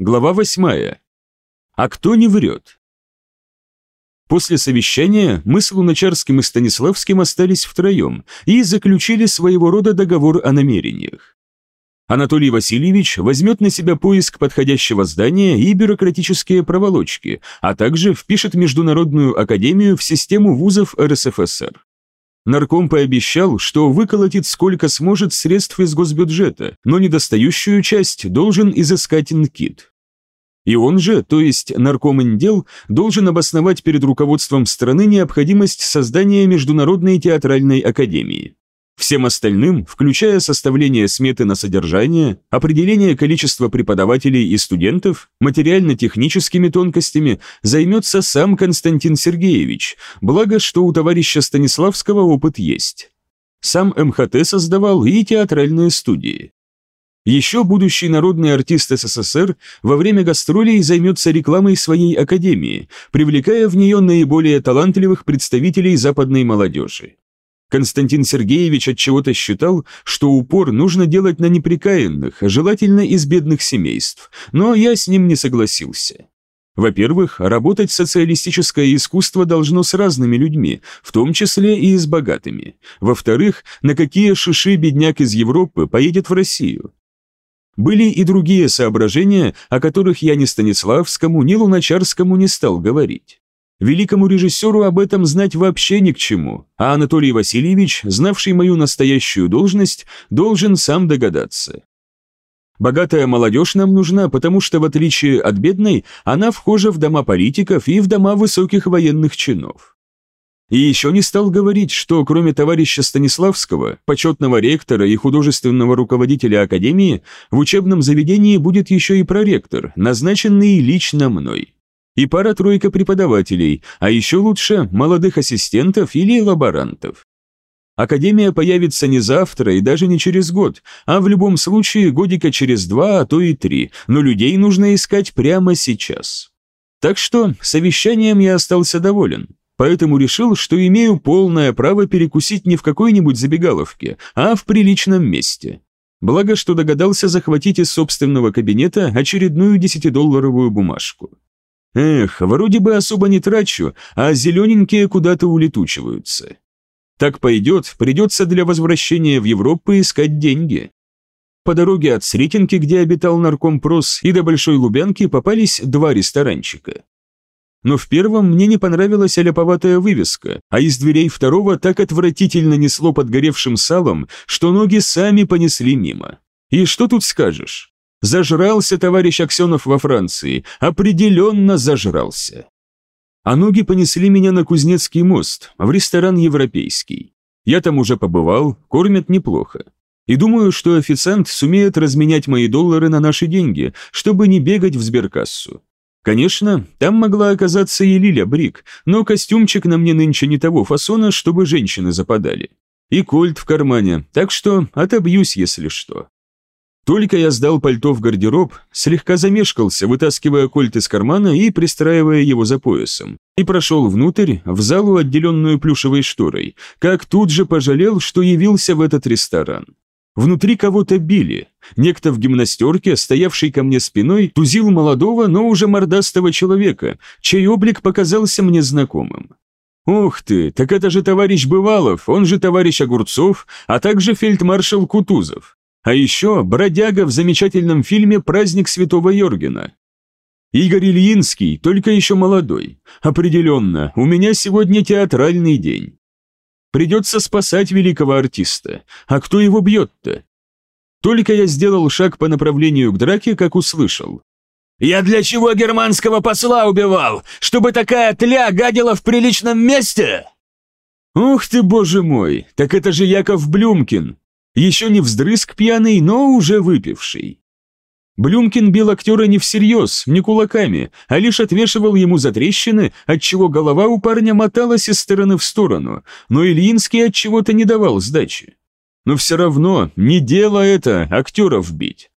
Глава 8. А кто не врет? После совещания мы с Луначарским и Станиславским остались втроем и заключили своего рода договор о намерениях. Анатолий Васильевич возьмет на себя поиск подходящего здания и бюрократические проволочки, а также впишет Международную академию в систему вузов РСФСР. Нарком пообещал, что выколотит сколько сможет средств из госбюджета, но недостающую часть должен изыскать НКИД. И он же, то есть нарком Индел, должен обосновать перед руководством страны необходимость создания Международной театральной академии. Всем остальным, включая составление сметы на содержание, определение количества преподавателей и студентов, материально-техническими тонкостями, займется сам Константин Сергеевич, благо, что у товарища Станиславского опыт есть. Сам МХТ создавал и театральные студии. Еще будущий народный артист СССР во время гастролей займется рекламой своей академии, привлекая в нее наиболее талантливых представителей западной молодежи. Константин Сергеевич отчего-то считал, что упор нужно делать на неприкаянных, желательно из бедных семейств, но я с ним не согласился. Во-первых, работать социалистическое искусство должно с разными людьми, в том числе и с богатыми. Во-вторых, на какие шиши бедняк из Европы поедет в Россию? Были и другие соображения, о которых я ни Станиславскому, ни Луначарскому не стал говорить. Великому режиссеру об этом знать вообще ни к чему, а Анатолий Васильевич, знавший мою настоящую должность, должен сам догадаться. Богатая молодежь нам нужна, потому что, в отличие от бедной, она вхожа в дома политиков и в дома высоких военных чинов. И еще не стал говорить, что кроме товарища Станиславского, почетного ректора и художественного руководителя академии, в учебном заведении будет еще и проректор, назначенный лично мной и пара-тройка преподавателей, а еще лучше молодых ассистентов или лаборантов. Академия появится не завтра и даже не через год, а в любом случае годика через два, а то и три, но людей нужно искать прямо сейчас. Так что совещанием я остался доволен, поэтому решил, что имею полное право перекусить не в какой-нибудь забегаловке, а в приличном месте. Благо, что догадался захватить из собственного кабинета очередную десятидолларовую бумажку. Эх, вроде бы особо не трачу, а зелененькие куда-то улетучиваются. Так пойдет, придется для возвращения в Европу искать деньги. По дороге от Сретенки, где обитал наркомпрос, и до Большой Лубянки попались два ресторанчика. Но в первом мне не понравилась аляповатая вывеска, а из дверей второго так отвратительно несло подгоревшим салом, что ноги сами понесли мимо. И что тут скажешь? Зажрался товарищ Аксенов во Франции, определенно зажрался. А ноги понесли меня на Кузнецкий мост, в ресторан европейский. Я там уже побывал, кормят неплохо. И думаю, что официант сумеет разменять мои доллары на наши деньги, чтобы не бегать в сберкассу. Конечно, там могла оказаться и Лиля Брик, но костюмчик на мне нынче не того фасона, чтобы женщины западали. И кольт в кармане, так что отобьюсь, если что. Только я сдал пальто в гардероб, слегка замешкался, вытаскивая кольт из кармана и пристраивая его за поясом, и прошел внутрь, в залу, отделенную плюшевой шторой, как тут же пожалел, что явился в этот ресторан. Внутри кого-то били. Некто в гимнастерке, стоявший ко мне спиной, тузил молодого, но уже мордастого человека, чей облик показался мне знакомым. «Ух ты, так это же товарищ Бывалов, он же товарищ Огурцов, а также фельдмаршал Кутузов. А еще бродяга в замечательном фильме «Праздник святого Йоргена». Игорь Ильинский, только еще молодой. Определенно, у меня сегодня театральный день. Придется спасать великого артиста. А кто его бьет-то? Только я сделал шаг по направлению к драке, как услышал. «Я для чего германского посла убивал? Чтобы такая тля гадила в приличном месте?» «Ух ты, боже мой, так это же Яков Блюмкин, еще не вздрызг пьяный, но уже выпивший. Блюмкин бил актера не всерьез, не кулаками, а лишь отвешивал ему за трещины, отчего голова у парня моталась из стороны в сторону, но Ильинский от чего-то не давал сдачи. Но все равно не дело это актеров бить.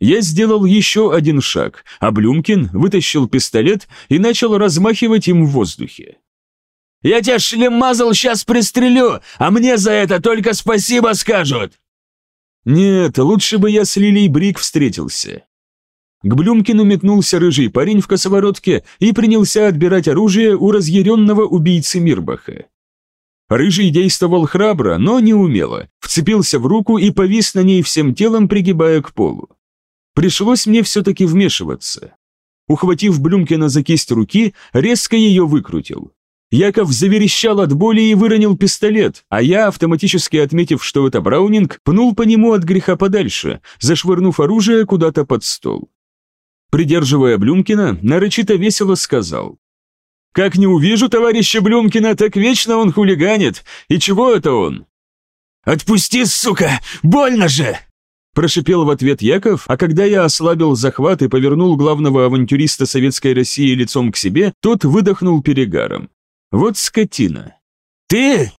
Я сделал еще один шаг, а Блюмкин вытащил пистолет и начал размахивать им в воздухе. Я тебя шлемазал сейчас пристрелю, а мне за это только спасибо скажут!» «Нет, лучше бы я с Лилией Брик встретился». К Блюмкину метнулся рыжий парень в косоворотке и принялся отбирать оружие у разъяренного убийцы Мирбаха. Рыжий действовал храбро, но неумело, вцепился в руку и повис на ней всем телом, пригибая к полу. Пришлось мне все-таки вмешиваться. Ухватив Блюмкина за кисть руки, резко ее выкрутил. Яков заверещал от боли и выронил пистолет, а я, автоматически отметив, что это Браунинг, пнул по нему от греха подальше, зашвырнув оружие куда-то под стол. Придерживая Блюмкина, нарочито весело сказал. «Как не увижу товарища Блюмкина, так вечно он хулиганит. И чего это он?» «Отпусти, сука! Больно же!» Прошипел в ответ Яков, а когда я ослабил захват и повернул главного авантюриста Советской России лицом к себе, тот выдохнул перегаром. Вот скотина. «Ты?»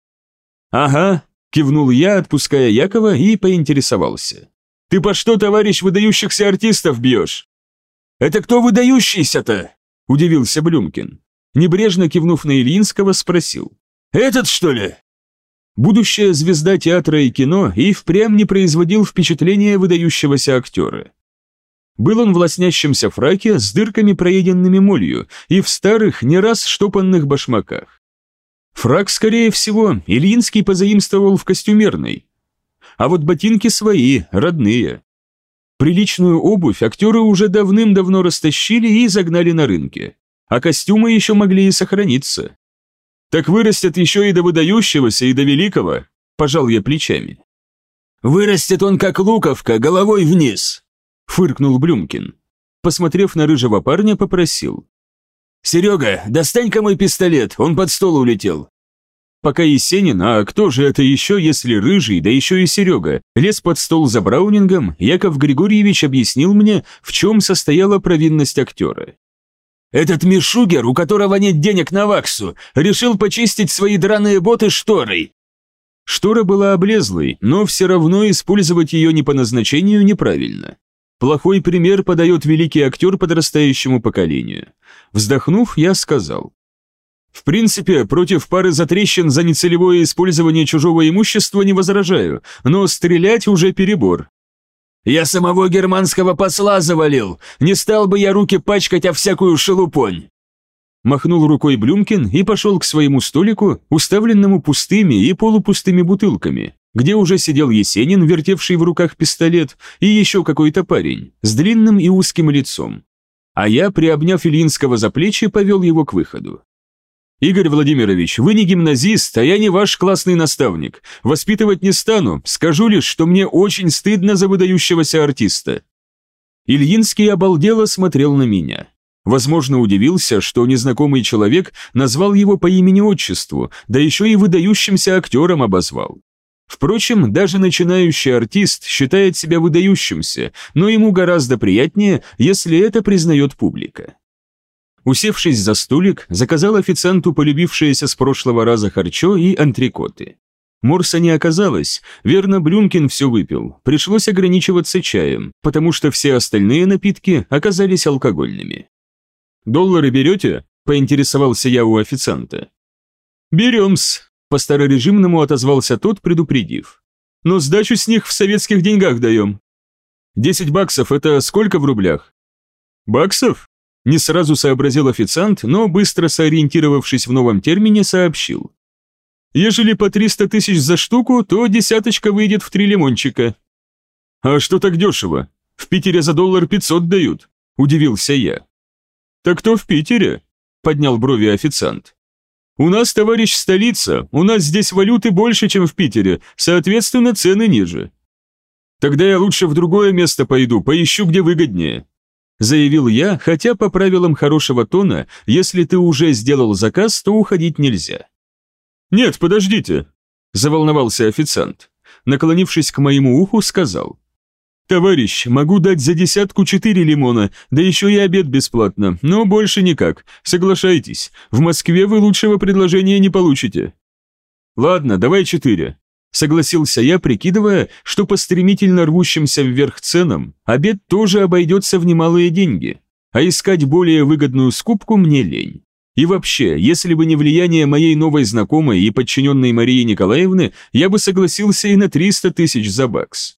«Ага», — кивнул я, отпуская Якова, и поинтересовался. «Ты по что, товарищ, выдающихся артистов бьешь?» «Это кто выдающийся-то?» – удивился Блюмкин. Небрежно кивнув на Ильинского, спросил. «Этот, что ли?» Будущая звезда театра и кино и впрямь не производил впечатления выдающегося актера. Был он в лоснящемся фраке с дырками, проеденными молью, и в старых, не раз штопанных башмаках. Фрак, скорее всего, Ильинский позаимствовал в костюмерной. А вот ботинки свои, родные. Приличную обувь актеры уже давным-давно растащили и загнали на рынке, а костюмы еще могли и сохраниться. Так вырастет еще и до выдающегося, и до великого, пожал я плечами. Вырастет он как луковка, головой вниз, фыркнул Блюмкин. Посмотрев на рыжего парня, попросил. «Серега, достань-ка мой пистолет, он под стол улетел». Пока Есенин, а кто же это еще, если Рыжий, да еще и Серега, лез под стол за Браунингом, Яков Григорьевич объяснил мне, в чем состояла провинность актера. «Этот Мишугер, у которого нет денег на ваксу, решил почистить свои драные боты шторой». Штора была облезлой, но все равно использовать ее не по назначению неправильно. Плохой пример подает великий актер подрастающему поколению. Вздохнув, я сказал. В принципе, против пары затрещин за нецелевое использование чужого имущества не возражаю, но стрелять уже перебор. Я самого германского посла завалил, не стал бы я руки пачкать о всякую шелупонь. Махнул рукой Блюмкин и пошел к своему столику, уставленному пустыми и полупустыми бутылками, где уже сидел Есенин, вертевший в руках пистолет, и еще какой-то парень с длинным и узким лицом. А я, приобняв Ильинского за плечи, повел его к выходу. «Игорь Владимирович, вы не гимназист, а я не ваш классный наставник. Воспитывать не стану, скажу лишь, что мне очень стыдно за выдающегося артиста». Ильинский обалдело смотрел на меня. Возможно, удивился, что незнакомый человек назвал его по имени-отчеству, да еще и выдающимся актером обозвал. Впрочем, даже начинающий артист считает себя выдающимся, но ему гораздо приятнее, если это признает публика. Усевшись за столик, заказал официанту полюбившееся с прошлого раза харчо и антрикоты. Морса не оказалось, верно, Блюмкин все выпил, пришлось ограничиваться чаем, потому что все остальные напитки оказались алкогольными. «Доллары берете?» – поинтересовался я у официанта. «Берем-с», – по старорежимному отозвался тот, предупредив. «Но сдачу с них в советских деньгах даем». «Десять баксов – это сколько в рублях?» «Баксов?» Не сразу сообразил официант, но быстро сориентировавшись в новом термине, сообщил. Ежели по 300 тысяч за штуку, то десяточка выйдет в три лимончика. А что так дешево? В Питере за доллар 500 дают, удивился я. Так кто в Питере? Поднял брови официант. У нас, товарищ, столица, у нас здесь валюты больше, чем в Питере, соответственно, цены ниже. Тогда я лучше в другое место пойду, поищу, где выгоднее заявил я, хотя по правилам хорошего тона, если ты уже сделал заказ, то уходить нельзя. «Нет, подождите», – заволновался официант. Наклонившись к моему уху, сказал. «Товарищ, могу дать за десятку четыре лимона, да еще и обед бесплатно, но больше никак. Соглашайтесь, в Москве вы лучшего предложения не получите». «Ладно, давай четыре», Согласился я, прикидывая, что по стремительно рвущимся вверх ценам обед тоже обойдется в немалые деньги, а искать более выгодную скупку мне лень. И вообще, если бы не влияние моей новой знакомой и подчиненной Марии Николаевны, я бы согласился и на 300 тысяч за бакс.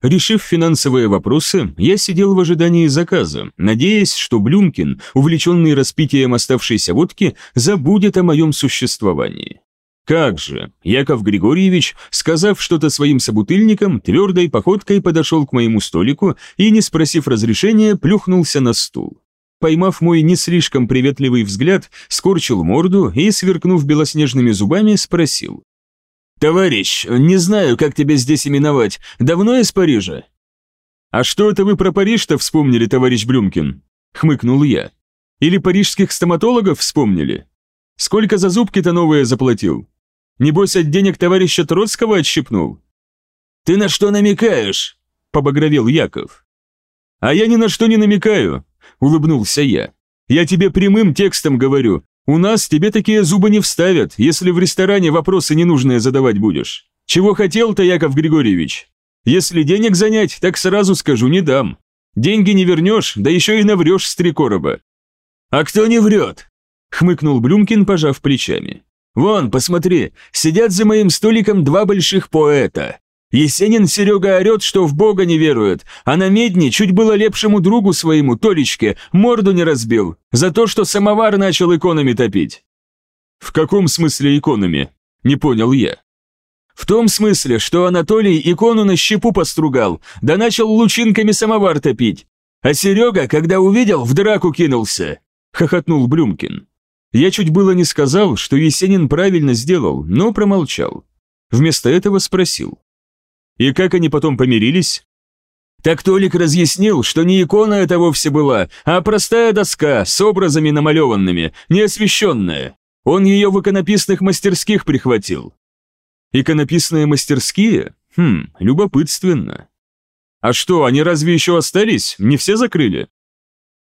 Решив финансовые вопросы, я сидел в ожидании заказа, надеясь, что Блюмкин, увлеченный распитием оставшейся водки, забудет о моем существовании. Как же, Яков Григорьевич, сказав что-то своим собутыльникам, твердой походкой подошел к моему столику и, не спросив разрешения, плюхнулся на стул. Поймав мой не слишком приветливый взгляд, скорчил морду и, сверкнув белоснежными зубами, спросил. «Товарищ, не знаю, как тебя здесь именовать. Давно из Парижа?» «А что это вы про Париж-то вспомнили, товарищ Блюмкин?» — хмыкнул я. «Или парижских стоматологов вспомнили? Сколько за зубки-то новые заплатил? Небось, от денег товарища Троцкого отщипнул?» «Ты на что намекаешь?» — побагровел Яков. «А я ни на что не намекаю», — улыбнулся я. «Я тебе прямым текстом говорю, у нас тебе такие зубы не вставят, если в ресторане вопросы ненужные задавать будешь. Чего хотел-то, Яков Григорьевич? Если денег занять, так сразу скажу, не дам. Деньги не вернешь, да еще и наврешь с три короба». «А кто не врет?» — хмыкнул Блюмкин, пожав плечами. «Вон, посмотри, сидят за моим столиком два больших поэта. Есенин Серега орет, что в Бога не верует, а на медне чуть было лепшему другу своему, Толечке, морду не разбил, за то, что самовар начал иконами топить. В каком смысле иконами? Не понял я. В том смысле, что Анатолий икону на щепу постругал, да начал лучинками самовар топить. А Серега, когда увидел, в драку кинулся. Хохотнул Блюмкин. Я чуть было не сказал, что Есенин правильно сделал, но промолчал. Вместо этого спросил. И как они потом помирились? Так Толик разъяснил, что не икона это вовсе была, а простая доска с образами намалеванными, неосвещенная. Он ее в иконописных мастерских прихватил. Иконописные мастерские? Хм, любопытственно. А что, они разве еще остались? Не все закрыли?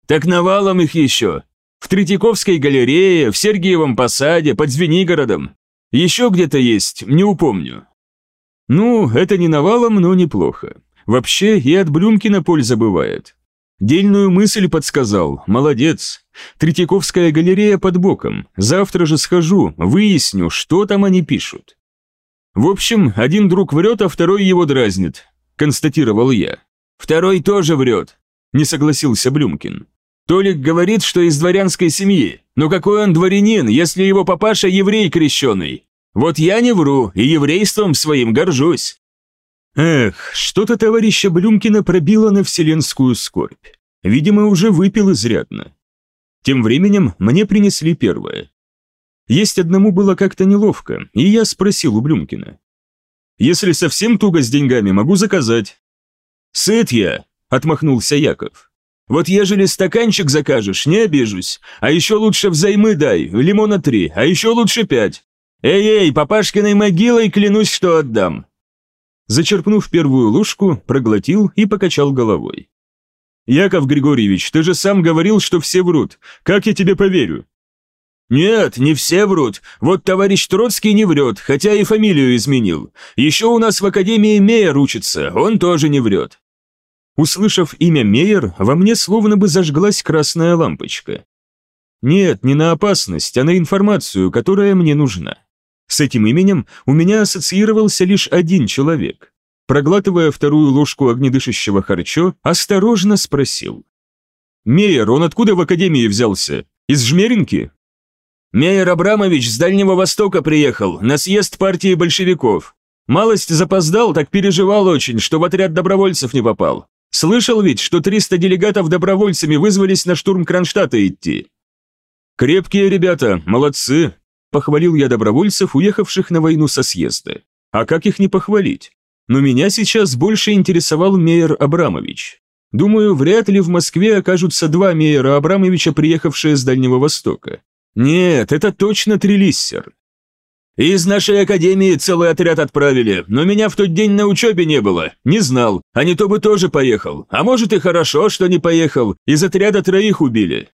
Так навалом их еще. В Третьяковской галерее, в Сергиевом посаде, под Звенигородом. Еще где-то есть, не упомню. Ну, это не навалом, но неплохо. Вообще и от Блюмкина польза бывает. Дельную мысль подсказал, молодец. Третьяковская галерея под боком. Завтра же схожу, выясню, что там они пишут. В общем, один друг врет, а второй его дразнит, констатировал я. Второй тоже врет, не согласился Блюмкин. Толик говорит, что из дворянской семьи. Но какой он дворянин, если его папаша еврей крещеный? Вот я не вру и еврейством своим горжусь». Эх, что-то товарища Блюмкина пробило на вселенскую скорбь. Видимо, уже выпил изрядно. Тем временем мне принесли первое. Есть одному было как-то неловко, и я спросил у Блюмкина. «Если совсем туго с деньгами, могу заказать». «Сыт я», — отмахнулся Яков. «Вот ежели стаканчик закажешь, не обижусь. А еще лучше взаймы дай, лимона три, а еще лучше пять. «Эй-эй, папашкиной могилой клянусь, что отдам!» Зачерпнув первую ложку, проглотил и покачал головой. «Яков Григорьевич, ты же сам говорил, что все врут. Как я тебе поверю?» «Нет, не все врут. Вот товарищ Троцкий не врет, хотя и фамилию изменил. Еще у нас в Академии Мейер учится, он тоже не врет». Услышав имя Мейер, во мне словно бы зажглась красная лампочка. Нет, не на опасность, а на информацию, которая мне нужна. С этим именем у меня ассоциировался лишь один человек. Проглатывая вторую ложку огнедышащего харчо, осторожно спросил. «Мейер, он откуда в академии взялся? Из Жмеринки?» «Мейер Абрамович с Дальнего Востока приехал, на съезд партии большевиков. Малость запоздал, так переживал очень, что в отряд добровольцев не попал. Слышал ведь, что 300 делегатов добровольцами вызвались на штурм Кронштадта идти». «Крепкие ребята, молодцы», Похвалил я добровольцев, уехавших на войну со съезда. А как их не похвалить? Но меня сейчас больше интересовал Мейер Абрамович. Думаю, вряд ли в Москве окажутся два Мейера Абрамовича, приехавшие с Дальнего Востока. Нет, это точно Трелиссер. Из нашей академии целый отряд отправили, но меня в тот день на учебе не было, не знал, а не то бы тоже поехал. А может и хорошо, что не поехал, из отряда троих убили.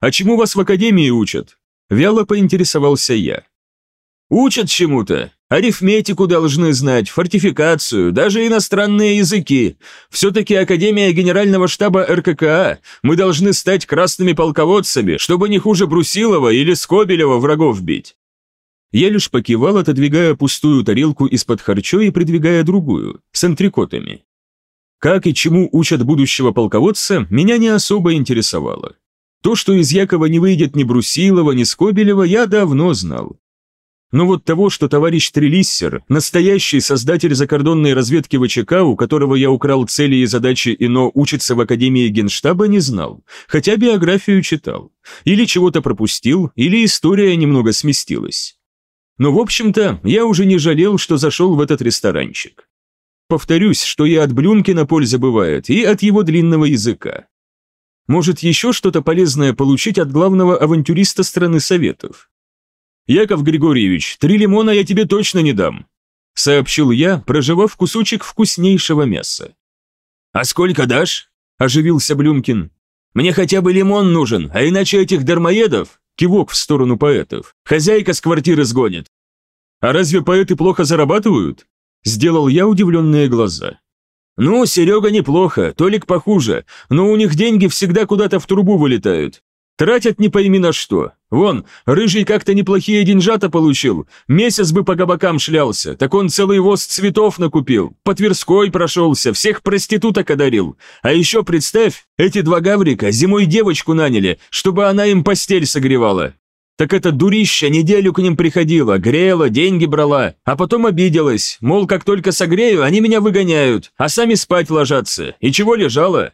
А чему вас в академии учат? Вяло поинтересовался я. «Учат чему-то. Арифметику должны знать, фортификацию, даже иностранные языки. Все-таки Академия Генерального штаба РККА. Мы должны стать красными полководцами, чтобы не хуже Брусилова или Скобелева врагов бить». Я лишь покивал, отодвигая пустую тарелку из-под харчо и придвигая другую, с антрикотами. Как и чему учат будущего полководца, меня не особо интересовало. То, что из Якова не выйдет ни Брусилова, ни Скобелева, я давно знал. Но вот того, что товарищ Трелиссер, настоящий создатель закордонной разведки ВЧК, у которого я украл цели и задачи ИНО, учится в Академии Генштаба, не знал, хотя биографию читал. Или чего-то пропустил, или история немного сместилась. Но, в общем-то, я уже не жалел, что зашел в этот ресторанчик. Повторюсь, что и от Блюмкина польза бывает, и от его длинного языка. Может, еще что-то полезное получить от главного авантюриста страны Советов? «Яков Григорьевич, три лимона я тебе точно не дам», — сообщил я, проживав кусочек вкуснейшего мяса. «А сколько дашь?» — оживился Блюмкин. «Мне хотя бы лимон нужен, а иначе этих дармоедов...» — кивок в сторону поэтов. «Хозяйка с квартиры сгонит». «А разве поэты плохо зарабатывают?» — сделал я удивленные глаза. «Ну, Серега неплохо, Толик похуже, но у них деньги всегда куда-то в трубу вылетают. Тратят не пойми на что. Вон, Рыжий как-то неплохие деньжата получил. Месяц бы по кабакам шлялся, так он целый воз цветов накупил. По Тверской прошелся, всех проституток одарил. А еще представь, эти два гаврика зимой девочку наняли, чтобы она им постель согревала. Так эта дурища неделю к ним приходила, грела, деньги брала, а потом обиделась, мол, как только согрею, они меня выгоняют, а сами спать ложатся. И чего лежала?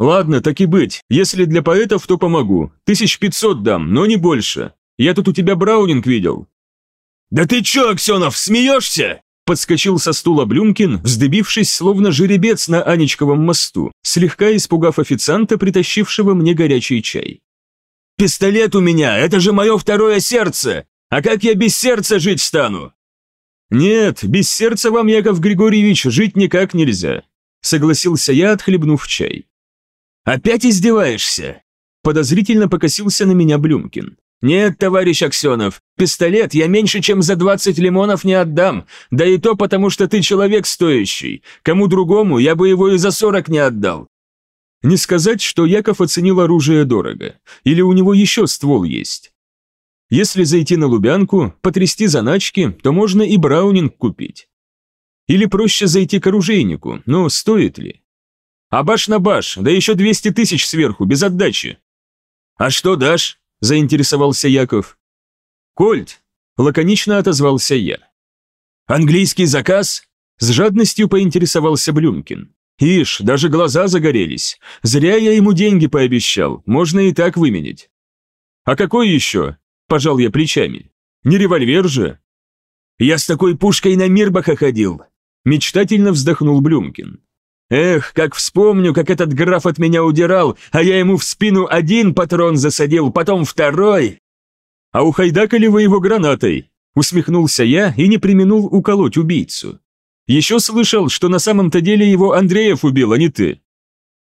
«Ладно, так и быть. Если для поэтов, то помогу. Тысяч пятьсот дам, но не больше. Я тут у тебя Браунинг видел». «Да ты чё, Аксенов, смеешься?» Подскочил со стула Блюмкин, вздыбившись, словно жеребец на Анечковом мосту, слегка испугав официанта, притащившего мне горячий чай. «Пистолет у меня, это же мое второе сердце! А как я без сердца жить стану?» «Нет, без сердца вам, Яков Григорьевич, жить никак нельзя», согласился я, отхлебнув чай. «Опять издеваешься?» Подозрительно покосился на меня Блюмкин. «Нет, товарищ Аксенов, пистолет я меньше, чем за 20 лимонов не отдам, да и то потому, что ты человек стоящий. Кому другому я бы его и за 40 не отдал». Не сказать, что Яков оценил оружие дорого, или у него еще ствол есть. Если зайти на Лубянку, потрясти заначки, то можно и Браунинг купить. Или проще зайти к оружейнику, но стоит ли? А баш на баш, да еще 200 тысяч сверху, без отдачи. А что дашь? Заинтересовался Яков. Кольт, лаконично отозвался я. Английский заказ? С жадностью поинтересовался Блюмкин. Ишь, даже глаза загорелись. Зря я ему деньги пообещал, можно и так выменить. А какой еще? Пожал я плечами. Не револьвер же. Я с такой пушкой на Мирбаха ходил. Мечтательно вздохнул Блюмкин. Эх, как вспомню, как этот граф от меня удирал, а я ему в спину один патрон засадил, потом второй. А ухайдакали вы его гранатой? Усмехнулся я и не применул уколоть убийцу. Еще слышал, что на самом-то деле его Андреев убил, а не ты.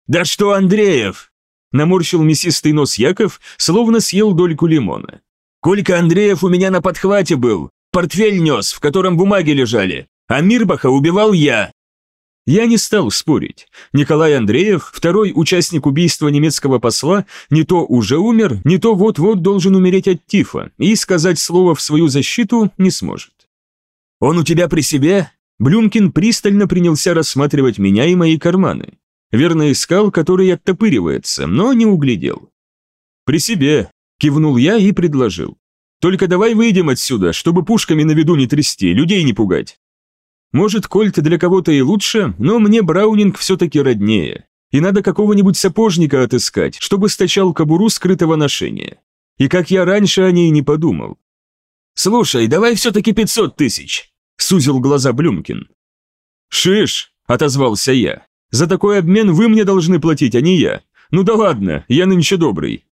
Да что Андреев? Наморщил мясистый нос Яков, словно съел дольку лимона. Колька Андреев у меня на подхвате был, портфель нес, в котором бумаги лежали, а Мирбаха убивал я. Я не стал спорить. Николай Андреев, второй участник убийства немецкого посла, не то уже умер, не то вот-вот должен умереть от тифа, и сказать слово в свою защиту не сможет. «Он у тебя при себе?» Блюмкин пристально принялся рассматривать меня и мои карманы. Верно искал, который оттопыривается, но не углядел. «При себе», – кивнул я и предложил. «Только давай выйдем отсюда, чтобы пушками на виду не трясти, людей не пугать». Может, кольт для кого-то и лучше, но мне Браунинг все-таки роднее. И надо какого-нибудь сапожника отыскать, чтобы стачал кобуру скрытого ношения. И как я раньше о ней не подумал. «Слушай, давай все-таки 500 тысяч», — сузил глаза Блюмкин. «Шиш», — отозвался я. «За такой обмен вы мне должны платить, а не я. Ну да ладно, я нынче добрый.